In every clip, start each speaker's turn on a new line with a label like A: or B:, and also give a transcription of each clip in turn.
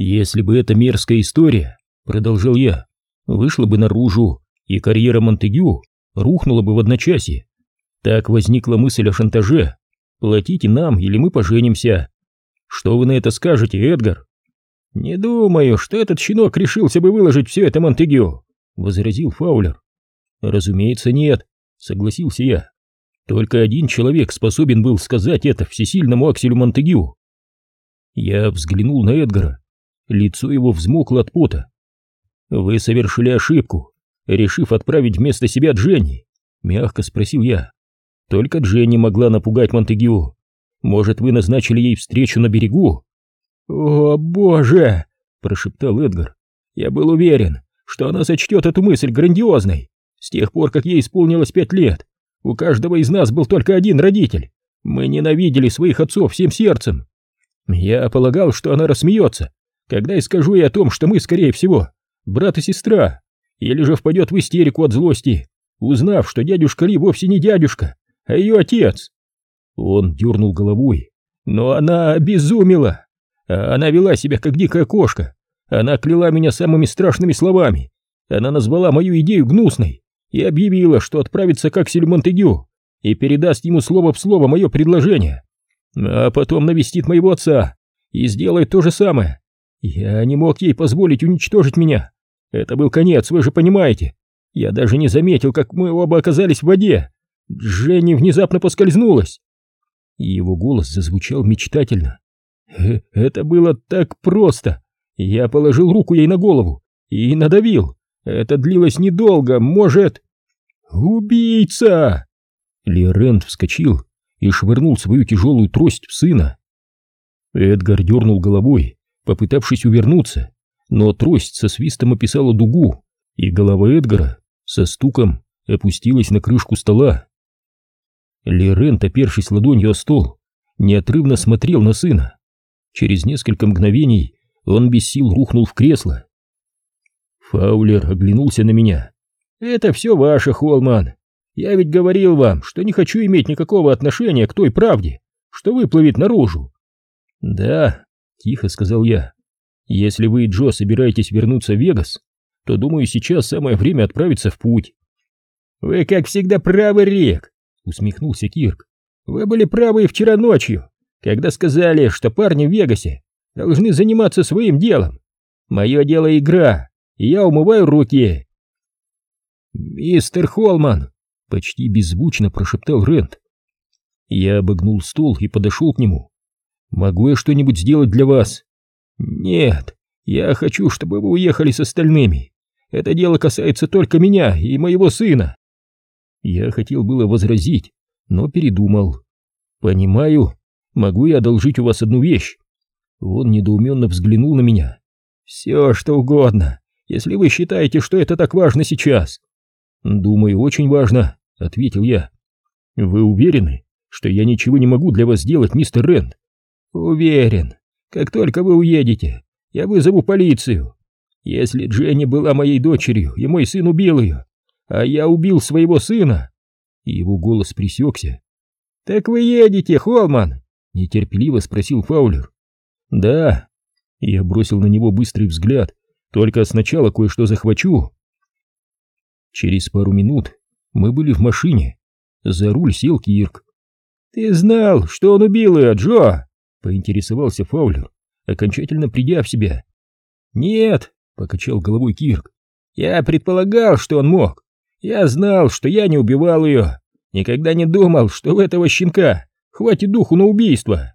A: Если бы эта мерзкая история, продолжал я, вышла бы наружу, и карьера Монтегю рухнула бы в одночасье, так возникла мысль о шантаже. Платите нам, или мы поженимся. Что вы на это скажете, Эдгар? Не думаю, что этот щенок решился бы выложить все это Монтегю, возразил Фаулер. Разумеется, нет, согласился я. Только один человек способен был сказать это всесильному Акселю Монтегю. Я взглянул на Эдгара. Лицо его взмокло от пота. «Вы совершили ошибку, решив отправить вместо себя Дженни», — мягко спросил я. «Только Дженни могла напугать Монтегю. Может, вы назначили ей встречу на берегу?» «О, боже!» — прошептал Эдгар. «Я был уверен, что она сочтет эту мысль грандиозной. С тех пор, как ей исполнилось пять лет, у каждого из нас был только один родитель. Мы ненавидели своих отцов всем сердцем. Я полагал, что она рассмеется, когда я скажу ей о том, что мы, скорее всего, брат и сестра, или же впадет в истерику от злости, узнав, что дядюшка Ли вовсе не дядюшка, а ее отец. Он дернул головой, но она обезумела. Она вела себя как дикая кошка. Она кляла меня самыми страшными словами. Она назвала мою идею гнусной и объявила, что отправится к Акселю Монтегю и передаст ему слово в слово мое предложение а потом навестит моего отца и сделает то же самое. Я не мог ей позволить уничтожить меня. Это был конец, вы же понимаете. Я даже не заметил, как мы оба оказались в воде. Дженни внезапно поскользнулась. Его голос зазвучал мечтательно. Э, это было так просто. Я положил руку ей на голову и надавил. Это длилось недолго, может... «Убийца!» Лерент вскочил и швырнул свою тяжелую трость в сына. Эдгар дернул головой, попытавшись увернуться, но трость со свистом описала дугу, и голова Эдгара со стуком опустилась на крышку стола. Лерен, опершись ладонью о стол, неотрывно смотрел на сына. Через несколько мгновений он без сил рухнул в кресло. Фаулер оглянулся на меня. «Это все ваше, Холман. Я ведь говорил вам, что не хочу иметь никакого отношения к той правде, что выплывет наружу. Да, тихо сказал я. Если вы и Джо собираетесь вернуться в Вегас, то, думаю, сейчас самое время отправиться в путь. Вы, как всегда, правы, Рик, усмехнулся Кирк. Вы были правы и вчера ночью, когда сказали, что парни в Вегасе должны заниматься своим делом. Мое дело игра, и я умываю руки. Мистер Холман, Почти беззвучно прошептал Рент. Я обогнул стол и подошел к нему. «Могу я что-нибудь сделать для вас?» «Нет, я хочу, чтобы вы уехали с остальными. Это дело касается только меня и моего сына». Я хотел было возразить, но передумал. «Понимаю. Могу я одолжить у вас одну вещь?» Он недоуменно взглянул на меня. «Все, что угодно, если вы считаете, что это так важно сейчас». «Думаю, очень важно. — ответил я. «Вы уверены, что я ничего не могу для вас сделать, мистер Рэнд?» «Уверен. Как только вы уедете, я вызову полицию. Если Дженни была моей дочерью, и мой сын убил ее, а я убил своего сына...» Его голос пресекся. «Так вы едете, Холман?» — нетерпеливо спросил Фаулер. «Да». Я бросил на него быстрый взгляд. «Только сначала кое-что захвачу». Через пару минут мы были в машине. За руль сел Кирк. «Ты знал, что он убил ее, Джо?» — поинтересовался Фаулер, окончательно придя в себя. «Нет», — покачал головой Кирк. «Я предполагал, что он мог. Я знал, что я не убивал ее. Никогда не думал, что у этого щенка хватит духу на убийство».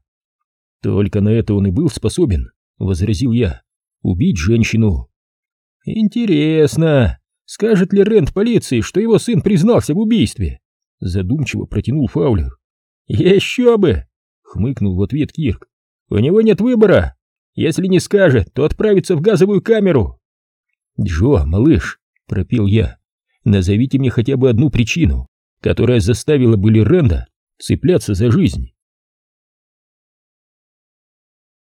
A: «Только на это он и был способен», — возразил я. «Убить женщину». «Интересно», Скажет ли Рент полиции, что его сын признался в убийстве? Задумчиво протянул Фаулер. Еще бы! Хмыкнул в ответ Кирк. У него нет выбора. Если не скажет, то отправится в газовую камеру. Джо, малыш, пропил я, назовите мне хотя бы одну причину, которая заставила бы Ренда цепляться за жизнь.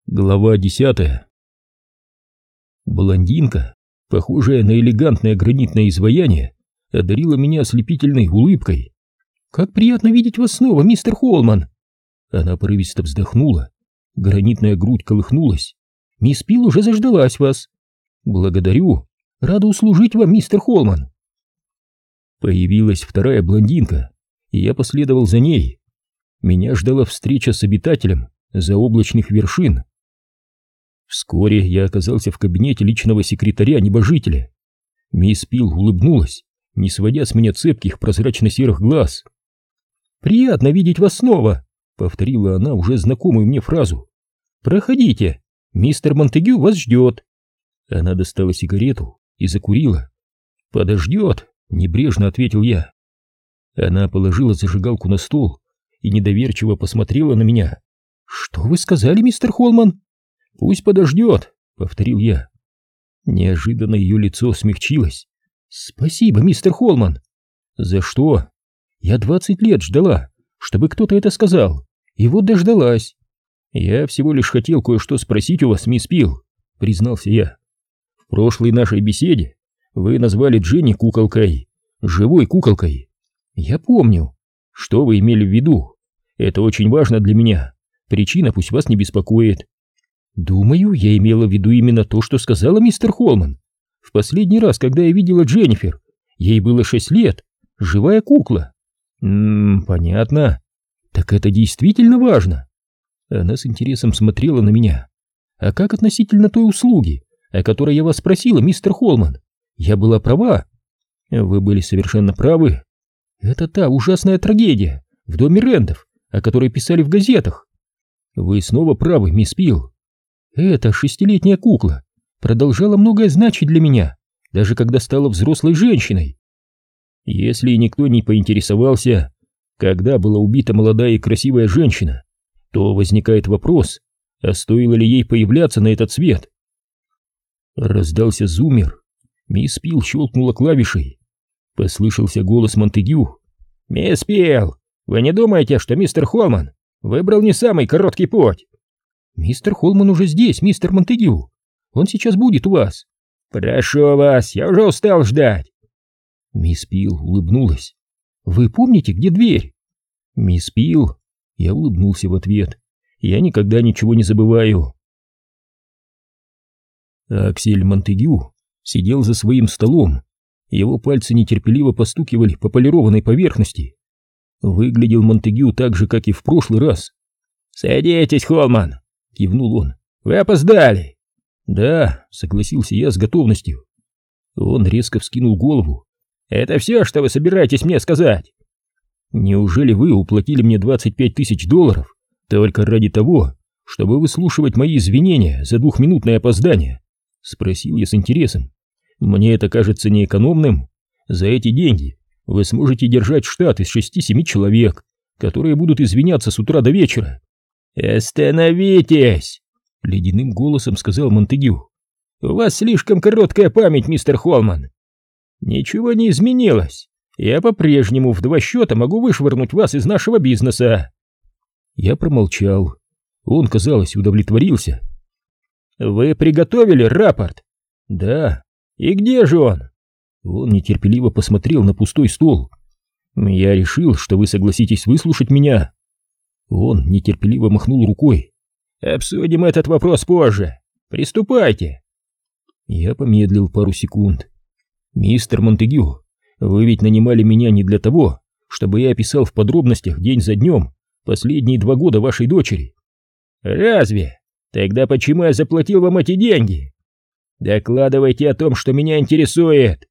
A: Глава десятая Блондинка похожая на элегантное гранитное изваяние, одарила меня ослепительной улыбкой. «Как приятно видеть вас снова, мистер Холман!» Она порывисто вздохнула, гранитная грудь колыхнулась. Мисс Пил уже заждалась вас. Благодарю. Рада услужить вам, мистер Холман. Появилась вторая блондинка, и я последовал за ней. Меня ждала встреча с обитателем заоблачных вершин. Вскоре я оказался в кабинете личного секретаря-небожителя. Мисс Пил улыбнулась, не сводя с меня цепких прозрачно-серых глаз. «Приятно видеть вас снова», — повторила она уже знакомую мне фразу. «Проходите, мистер Монтегю вас ждет». Она достала сигарету и закурила. «Подождет», — небрежно ответил я. Она положила зажигалку на стол и недоверчиво посмотрела на меня. «Что вы сказали, мистер Холман?» «Пусть подождет», — повторил я. Неожиданно ее лицо смягчилось. «Спасибо, мистер Холман». «За что?» «Я двадцать лет ждала, чтобы кто-то это сказал, и вот дождалась». «Я всего лишь хотел кое-что спросить у вас, мисс Пил», — признался я. «В прошлой нашей беседе вы назвали Дженни куколкой, живой куколкой. Я помню. Что вы имели в виду? Это очень важно для меня. Причина пусть вас не беспокоит. Думаю, я имела в виду именно то, что сказала мистер Холман. В последний раз, когда я видела Дженнифер, ей было шесть лет, живая кукла. Ммм, понятно. Так это действительно важно. Она с интересом смотрела на меня. А как относительно той услуги, о которой я вас спросила, мистер Холман? Я была права. Вы были совершенно правы. Это та ужасная трагедия в доме Рэндов, о которой писали в газетах. Вы снова правы, мисс Пил. Эта шестилетняя кукла продолжала многое значить для меня, даже когда стала взрослой женщиной. Если никто не поинтересовался, когда была убита молодая и красивая женщина, то возникает вопрос, а стоило ли ей появляться на этот свет? Раздался зумер. Мисс Пил щелкнула клавишей. Послышался голос Монтегю. «Мисс Пил, вы не думаете, что мистер Холман выбрал не самый короткий путь?» «Мистер Холман уже здесь, мистер Монтегю. Он сейчас будет у вас». «Прошу вас, я уже устал ждать». Мисс Пил улыбнулась. «Вы помните, где дверь?» «Мисс Пил...» Я улыбнулся в ответ. «Я никогда ничего не забываю». Аксель Монтегю сидел за своим столом. Его пальцы нетерпеливо постукивали по полированной поверхности. Выглядел Монтегю так же, как и в прошлый раз. «Садитесь, Холман!» — кивнул он. «Вы опоздали!» «Да», — согласился я с готовностью. Он резко вскинул голову. «Это все, что вы собираетесь мне сказать?» «Неужели вы уплатили мне 25 тысяч долларов только ради того, чтобы выслушивать мои извинения за двухминутное опоздание?» — спросил я с интересом. «Мне это кажется неэкономным. За эти деньги вы сможете держать штат из шести-семи человек, которые будут извиняться с утра до вечера. «Остановитесь!» — ледяным голосом сказал Монтегю. «У вас слишком короткая память, мистер Холман. Ничего не изменилось. Я по-прежнему в два счета могу вышвырнуть вас из нашего бизнеса». Я промолчал. Он, казалось, удовлетворился. «Вы приготовили рапорт?» «Да». «И где же он?» Он нетерпеливо посмотрел на пустой стол. «Я решил, что вы согласитесь выслушать меня». Он нетерпеливо махнул рукой. «Обсудим этот вопрос позже. Приступайте!» Я помедлил пару секунд. «Мистер Монтегю, вы ведь нанимали меня не для того, чтобы я описал в подробностях день за днем последние два года вашей дочери». «Разве? Тогда почему я заплатил вам эти деньги?» «Докладывайте о том, что меня интересует!»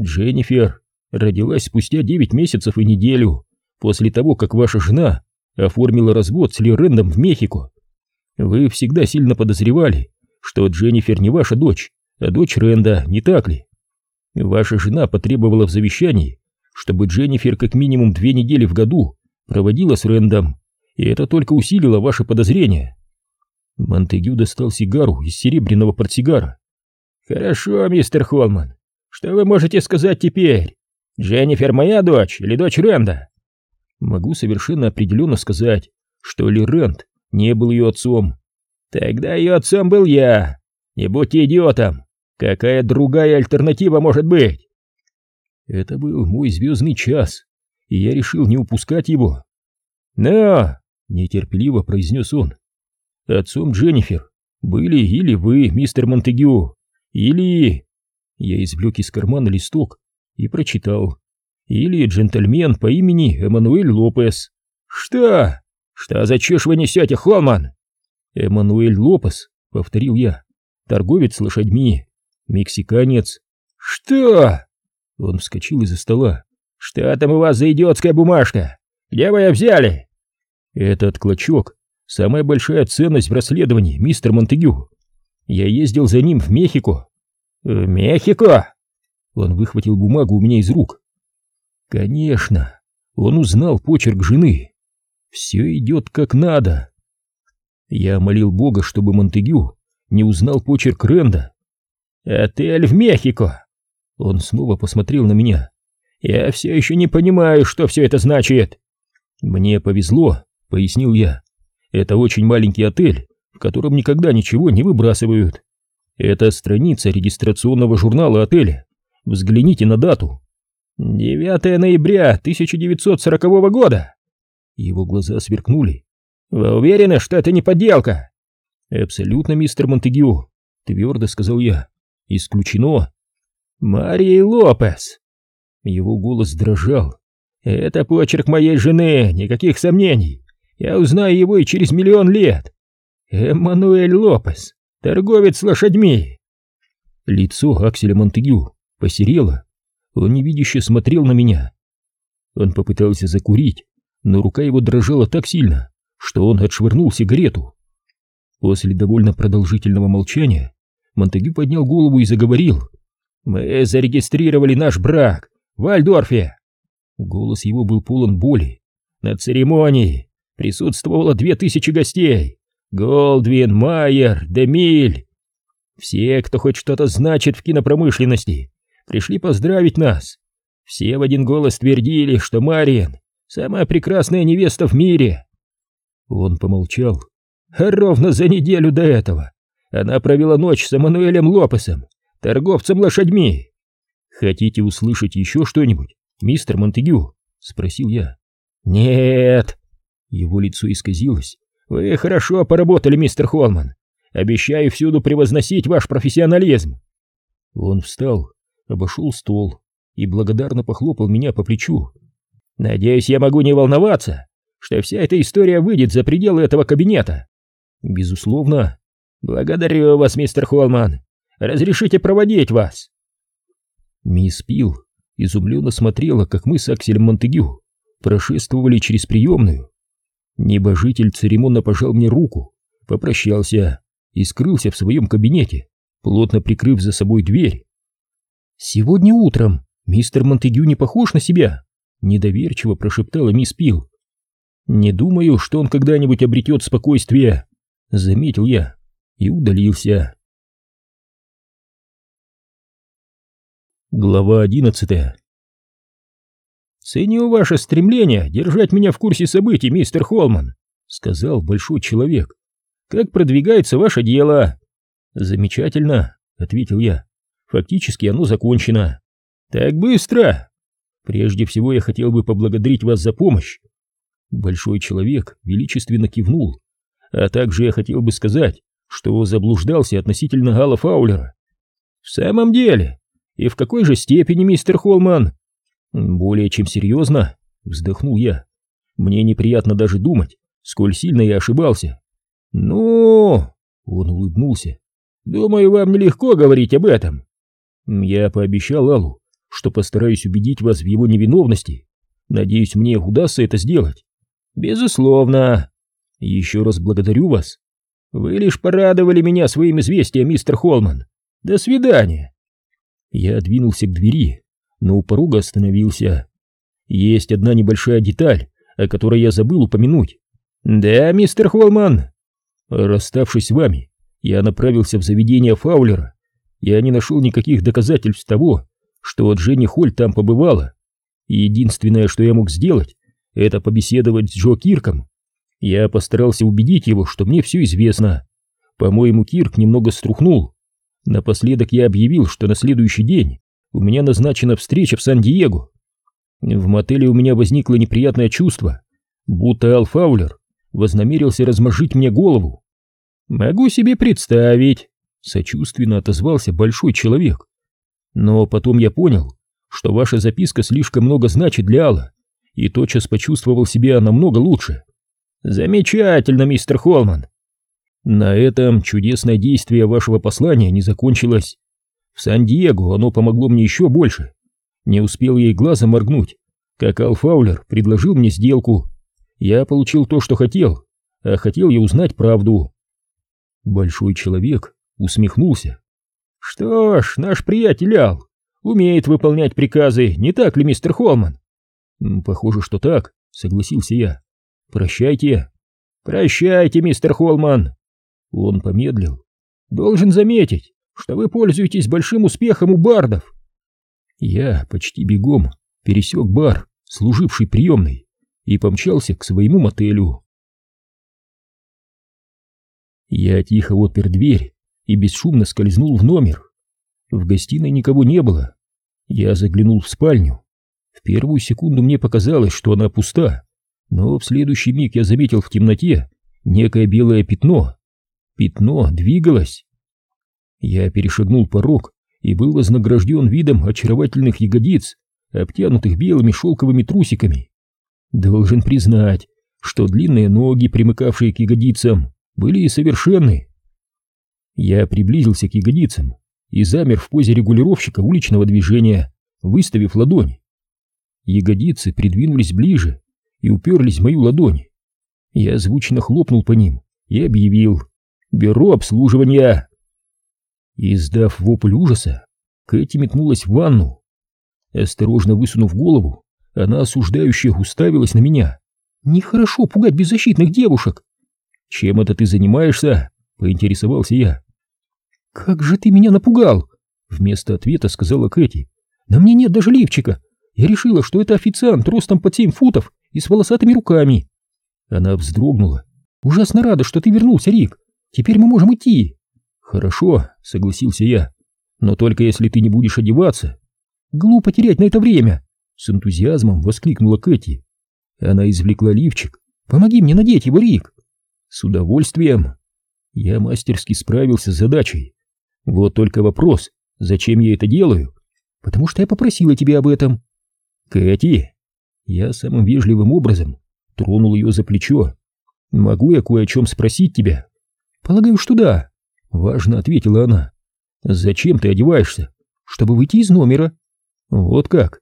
A: Дженнифер родилась спустя девять месяцев и неделю после того, как ваша жена оформила развод с Лирендом в Мехико. Вы всегда сильно подозревали, что Дженнифер не ваша дочь, а дочь Ренда, не так ли? Ваша жена потребовала в завещании, чтобы Дженнифер как минимум две недели в году проводила с Рендом, и это только усилило ваше подозрение. Монтегю достал сигару из серебряного портсигара. «Хорошо, мистер Холман, что вы можете сказать теперь? Дженнифер моя дочь или дочь Ренда?» Могу совершенно определенно сказать, что Ли Рент не был ее отцом. Тогда ее отцом был я. Не будьте идиотом. Какая другая альтернатива может быть? Это был мой звездный час, и я решил не упускать его. Но, нетерпеливо произнес он, отцом Дженнифер были или вы, мистер Монтегю, или... Я извлек из кармана листок и прочитал. Или джентльмен по имени Эммануэль Лопес. Что? Что за чушь вы несете, Холман? Эммануэль Лопес, повторил я. Торговец лошадьми. Мексиканец. Что? Он вскочил из-за стола. Что там у вас за идиотская бумажка? Где вы ее взяли? Этот клочок — самая большая ценность в расследовании, мистер Монтегю. Я ездил за ним в Мехико. В Мехико? Он выхватил бумагу у меня из рук. Конечно, он узнал почерк жены. Все идет как надо. Я молил Бога, чтобы Монтегю не узнал почерк Ренда. «Отель в Мехико!» Он снова посмотрел на меня. «Я все еще не понимаю, что все это значит!» «Мне повезло», — пояснил я. «Это очень маленький отель, в котором никогда ничего не выбрасывают. Это страница регистрационного журнала отеля. Взгляните на дату. 9 ноября 1940 года!» Его глаза сверкнули. «Вы уверены, что это не подделка?» «Абсолютно, мистер Монтегю», — твердо сказал я. «Исключено». «Мария Лопес!» Его голос дрожал. «Это почерк моей жены, никаких сомнений. Я узнаю его и через миллион лет. Эммануэль Лопес, торговец лошадьми». Лицо Акселя Монтегю посерело. Он невидяще смотрел на меня. Он попытался закурить, но рука его дрожала так сильно, что он отшвырнул сигарету. После довольно продолжительного молчания Монтегю поднял голову и заговорил. «Мы зарегистрировали наш брак в Вальдорфе!» Голос его был полон боли. «На церемонии присутствовало две тысячи гостей. Голдвин, Майер, Демиль. Все, кто хоть что-то значит в кинопромышленности, пришли поздравить нас. Все в один голос твердили, что Мариен — самая прекрасная невеста в мире. Он помолчал. Ровно за неделю до этого она провела ночь с Эммануэлем Лопесом, торговцем лошадьми. Хотите услышать еще что-нибудь, мистер Монтегю? Спросил я. Нет. Его лицо исказилось. Вы хорошо поработали, мистер Холман. Обещаю всюду превозносить ваш профессионализм. Он встал, обошел стол и благодарно похлопал меня по плечу. «Надеюсь, я могу не волноваться, что вся эта история выйдет за пределы этого кабинета». «Безусловно». «Благодарю вас, мистер Холман. Разрешите проводить вас?» Мисс Пил изумленно смотрела, как мы с Акселем Монтегю прошествовали через приемную. Небожитель церемонно пожал мне руку, попрощался и скрылся в своем кабинете, плотно прикрыв за собой дверь. «Сегодня утром мистер Монтегю не похож на себя», — недоверчиво прошептала мисс Пил. «Не думаю, что он когда-нибудь обретет спокойствие», — заметил я и удалился. Глава одиннадцатая «Ценю ваше стремление держать меня в курсе событий, мистер Холман», — сказал большой человек. «Как продвигается ваше дело?» «Замечательно», — ответил я. Фактически оно закончено. Так быстро! Прежде всего я хотел бы поблагодарить вас за помощь. Большой человек величественно кивнул. А также я хотел бы сказать, что заблуждался относительно Гала Фаулера. В самом деле? И в какой же степени, мистер Холман? Более чем серьезно, вздохнул я. Мне неприятно даже думать, сколь сильно я ошибался. Ну, он улыбнулся. Думаю, вам нелегко говорить об этом. Я пообещал Аллу, что постараюсь убедить вас в его невиновности. Надеюсь, мне удастся это сделать. Безусловно. Еще раз благодарю вас. Вы лишь порадовали меня своим известием, мистер Холман. До свидания. Я двинулся к двери, но у порога остановился. Есть одна небольшая деталь, о которой я забыл упомянуть. Да, мистер Холман. Расставшись с вами, я направился в заведение Фаулера я не нашел никаких доказательств того, что Дженни Холь там побывала. единственное, что я мог сделать, это побеседовать с Джо Кирком. Я постарался убедить его, что мне все известно. По-моему, Кирк немного струхнул. Напоследок я объявил, что на следующий день у меня назначена встреча в Сан-Диего. В мотеле у меня возникло неприятное чувство, будто Ал Фаулер вознамерился размажить мне голову. Могу себе представить, сочувственно отозвался большой человек. Но потом я понял, что ваша записка слишком много значит для Алла, и тотчас почувствовал себя намного лучше. Замечательно, мистер Холман. На этом чудесное действие вашего послания не закончилось. В Сан-Диего оно помогло мне еще больше. Не успел ей глазом моргнуть, как Ал Фаулер предложил мне сделку. Я получил то, что хотел, а хотел я узнать правду. Большой человек усмехнулся. Что ж, наш приятель Ал умеет выполнять приказы, не так ли, мистер Холман? Похоже, что так, согласился я. Прощайте. Прощайте, мистер Холман. Он помедлил. Должен заметить, что вы пользуетесь большим успехом у бардов. Я почти бегом пересек бар, служивший приемной, и помчался к своему мотелю. Я тихо отпер дверь и бесшумно скользнул в номер. В гостиной никого не было. Я заглянул в спальню. В первую секунду мне показалось, что она пуста, но в следующий миг я заметил в темноте некое белое пятно. Пятно двигалось. Я перешагнул порог и был вознагражден видом очаровательных ягодиц, обтянутых белыми шелковыми трусиками. Должен признать, что длинные ноги, примыкавшие к ягодицам, были совершенны. Я приблизился к ягодицам и замер в позе регулировщика уличного движения, выставив ладонь. Ягодицы придвинулись ближе и уперлись в мою ладонь. Я звучно хлопнул по ним и объявил «Бюро обслуживания!». Издав вопль ужаса, Кэти метнулась в ванну. Осторожно высунув голову, она осуждающе уставилась на меня. «Нехорошо пугать беззащитных девушек!» «Чем это ты занимаешься?» — поинтересовался я. «Как же ты меня напугал!» — вместо ответа сказала Кэти. «На мне нет даже лифчика. Я решила, что это официант ростом под семь футов и с волосатыми руками». Она вздрогнула. «Ужасно рада, что ты вернулся, Рик. Теперь мы можем идти». «Хорошо», — согласился я. «Но только если ты не будешь одеваться». «Глупо терять на это время!» — с энтузиазмом воскликнула Кэти. Она извлекла лифчик. «Помоги мне надеть его, Рик!» «С удовольствием!» Я мастерски справился с задачей. Вот только вопрос, зачем я это делаю? Потому что я попросила тебя об этом. Кэти! Я самым вежливым образом тронул ее за плечо. Могу я кое о чем спросить тебя? Полагаю, что да. Важно, ответила она. Зачем ты одеваешься? Чтобы выйти из номера. Вот как?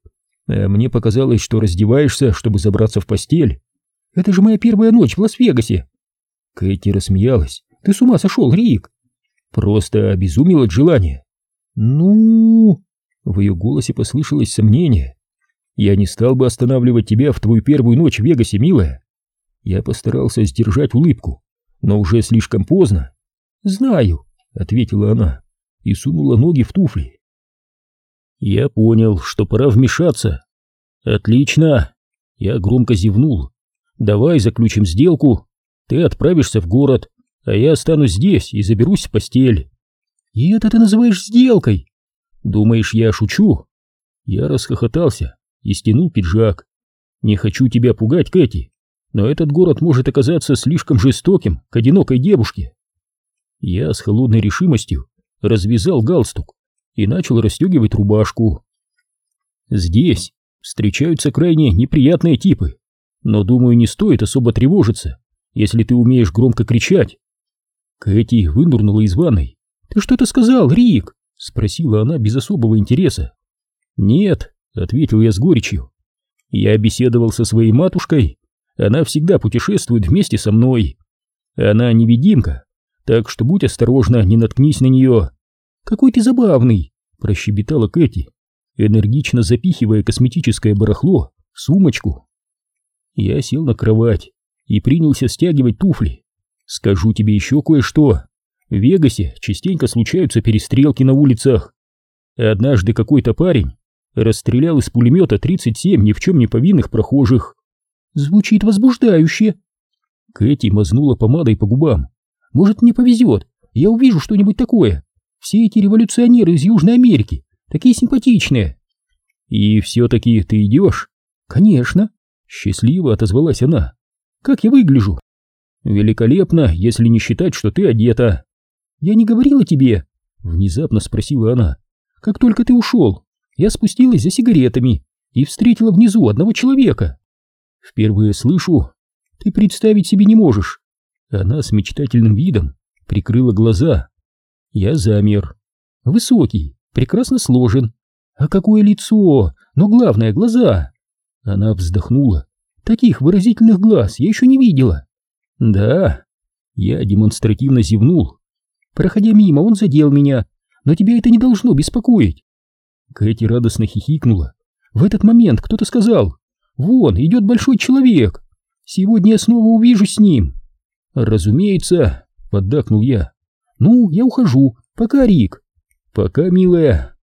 A: А мне показалось, что раздеваешься, чтобы забраться в постель. Это же моя первая ночь в Лас-Вегасе. Кэти рассмеялась. Ты с ума сошел, Рик? Просто обезумел от желания. Ну... В ее голосе послышалось сомнение. Я не стал бы останавливать тебя в твою первую ночь в Вегасе, милая. Я постарался сдержать улыбку, но уже слишком поздно. Знаю, ответила она и сунула ноги в туфли. Я понял, что пора вмешаться. Отлично. Я громко зевнул. Давай заключим сделку. Ты отправишься в город, а я останусь здесь и заберусь в постель. И это ты называешь сделкой? Думаешь, я шучу? Я расхохотался и стянул пиджак. Не хочу тебя пугать, Кэти, но этот город может оказаться слишком жестоким к одинокой девушке. Я с холодной решимостью развязал галстук и начал расстегивать рубашку. Здесь встречаются крайне неприятные типы, но, думаю, не стоит особо тревожиться, если ты умеешь громко кричать. Кэти вынурнула из ванной. «Ты что-то сказал, Рик?» — спросила она без особого интереса. «Нет», — ответил я с горечью. «Я беседовал со своей матушкой. Она всегда путешествует вместе со мной. Она невидимка, так что будь осторожна, не наткнись на нее». «Какой ты забавный!» — прощебетала Кэти, энергично запихивая косметическое барахло в сумочку. Я сел на кровать и принялся стягивать туфли. Скажу тебе еще кое-что. В Вегасе частенько случаются перестрелки на улицах. Однажды какой-то парень расстрелял из пулемета 37 ни в чем не повинных прохожих. Звучит возбуждающе. Кэти мазнула помадой по губам. Может, мне повезет, я увижу что-нибудь такое. Все эти революционеры из Южной Америки, такие симпатичные. И все-таки ты идешь? Конечно. Счастливо отозвалась она. Как я выгляжу? Великолепно, если не считать, что ты одета. Я не говорила тебе? Внезапно спросила она. Как только ты ушел, я спустилась за сигаретами и встретила внизу одного человека. Впервые слышу, ты представить себе не можешь. Она с мечтательным видом прикрыла глаза. Я замер. Высокий, прекрасно сложен. А какое лицо, но главное глаза. Она вздохнула. Таких выразительных глаз я еще не видела. Да, я демонстративно зевнул. Проходя мимо, он задел меня, но тебя это не должно беспокоить. Кэти радостно хихикнула. В этот момент кто-то сказал, «Вон, идет большой человек. Сегодня я снова увижу с ним». «Разумеется», — поддакнул я. «Ну, я ухожу. Пока, Рик». «Пока, милая».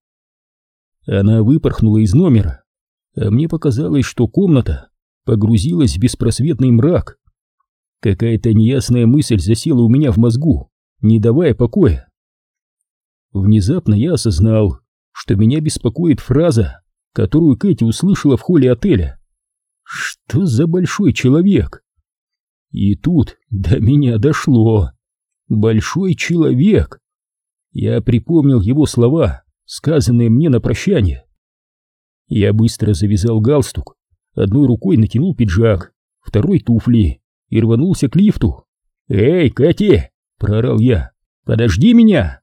A: Она выпорхнула из номера, а мне показалось, что комната погрузилась в беспросветный мрак. Какая-то неясная мысль засела у меня в мозгу, не давая покоя. Внезапно я осознал, что меня беспокоит фраза, которую Кэти услышала в холле отеля. Что за большой человек? И тут до меня дошло. Большой человек. Я припомнил его слова, сказанные мне на прощание. Я быстро завязал галстук, одной рукой натянул пиджак, второй туфли и рванулся к лифту. «Эй, Кэти!» — проорал я. «Подожди меня!»